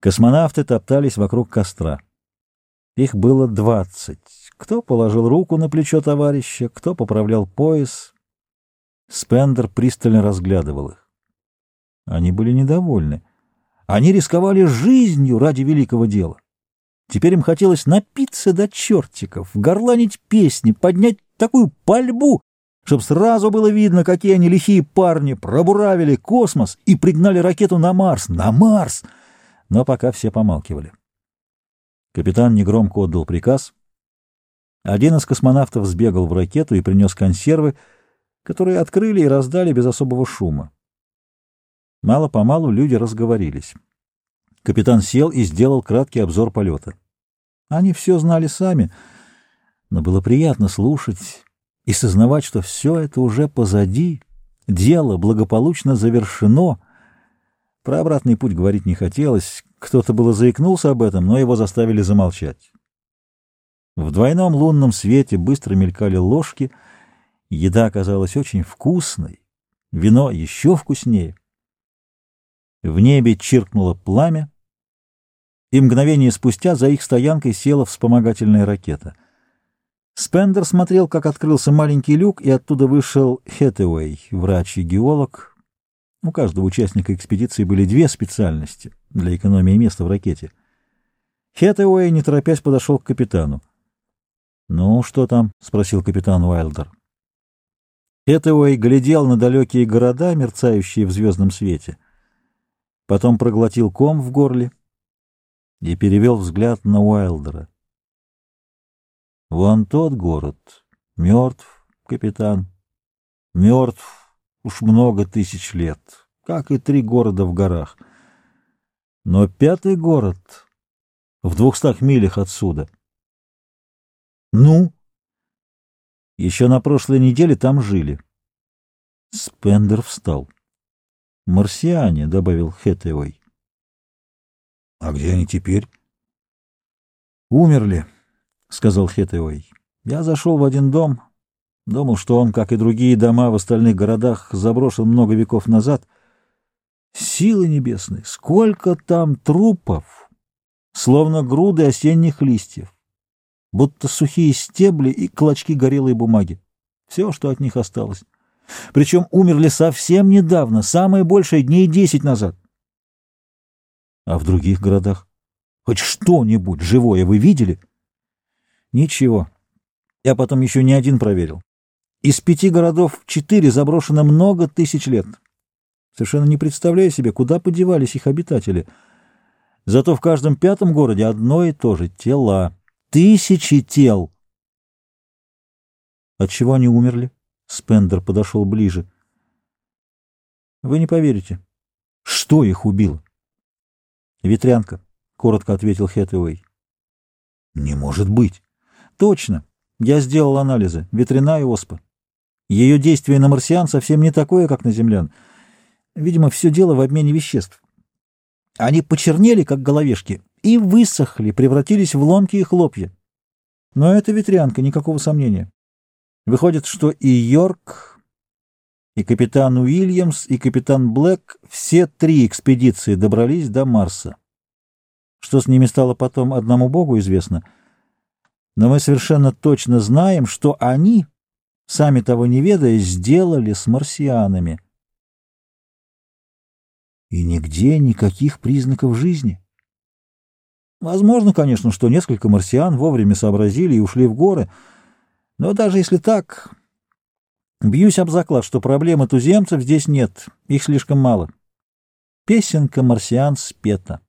Космонавты топтались вокруг костра. Их было двадцать. Кто положил руку на плечо товарища, кто поправлял пояс. Спендер пристально разглядывал их. Они были недовольны. Они рисковали жизнью ради великого дела. Теперь им хотелось напиться до чертиков, горланить песни, поднять такую пальбу, чтобы сразу было видно, какие они лихие парни пробуравили космос и пригнали ракету на Марс. На Марс! Но пока все помалкивали. Капитан негромко отдал приказ. Один из космонавтов сбегал в ракету и принес консервы, которые открыли и раздали без особого шума. Мало-помалу люди разговорились. Капитан сел и сделал краткий обзор полета. Они все знали сами, но было приятно слушать и сознавать, что все это уже позади, дело благополучно завершено — про обратный путь говорить не хотелось. Кто-то было заикнулся об этом, но его заставили замолчать. В двойном лунном свете быстро мелькали ложки. Еда оказалась очень вкусной, вино еще вкуснее. В небе чиркнуло пламя, и мгновение спустя за их стоянкой села вспомогательная ракета. Спендер смотрел, как открылся маленький люк, и оттуда вышел Хэтэуэй, врач и геолог, у каждого участника экспедиции были две специальности для экономии места в ракете. Хэтэуэй, не торопясь, подошел к капитану. «Ну, что там?» — спросил капитан Уайлдер. Хэтэуэй глядел на далекие города, мерцающие в звездном свете. Потом проглотил ком в горле и перевел взгляд на Уайлдера. «Вон тот город. Мертв, капитан. Мертв уж много тысяч лет, как и три города в горах. Но пятый город в двухстах милях отсюда. Ну? Еще на прошлой неделе там жили. Спендер встал. «Марсиане», — добавил Хэтэуэй. «А где они теперь?» «Умерли», — сказал Хэтэуэй. «Я зашел в один дом, Думал, что он, как и другие дома в остальных городах, заброшен много веков назад. Силы небесные! Сколько там трупов! Словно груды осенних листьев, будто сухие стебли и клочки горелой бумаги. Все, что от них осталось. Причем умерли совсем недавно, самое большее дней десять назад. А в других городах? Хоть что-нибудь живое вы видели? Ничего. Я потом еще не один проверил. Из пяти городов четыре заброшено много тысяч лет. Совершенно не представляю себе, куда подевались их обитатели. Зато в каждом пятом городе одно и то же — тела. Тысячи тел. От чего они умерли? Спендер подошел ближе. Вы не поверите. Что их убило? Ветрянка, — коротко ответил Хэтэуэй. Не может быть. Точно. Я сделал анализы. Ветряная оспа. Ее действие на марсиан совсем не такое, как на землян. Видимо, все дело в обмене веществ. Они почернели, как головешки, и высохли, превратились в ломкие хлопья. Но это ветрянка, никакого сомнения. Выходит, что и Йорк, и капитан Уильямс, и капитан Блэк все три экспедиции добрались до Марса. Что с ними стало потом, одному богу известно. Но мы совершенно точно знаем, что они сами того не ведая, сделали с марсианами. И нигде никаких признаков жизни. Возможно, конечно, что несколько марсиан вовремя сообразили и ушли в горы, но даже если так, бьюсь об заклад, что проблемы туземцев здесь нет, их слишком мало. Песенка марсиан спета.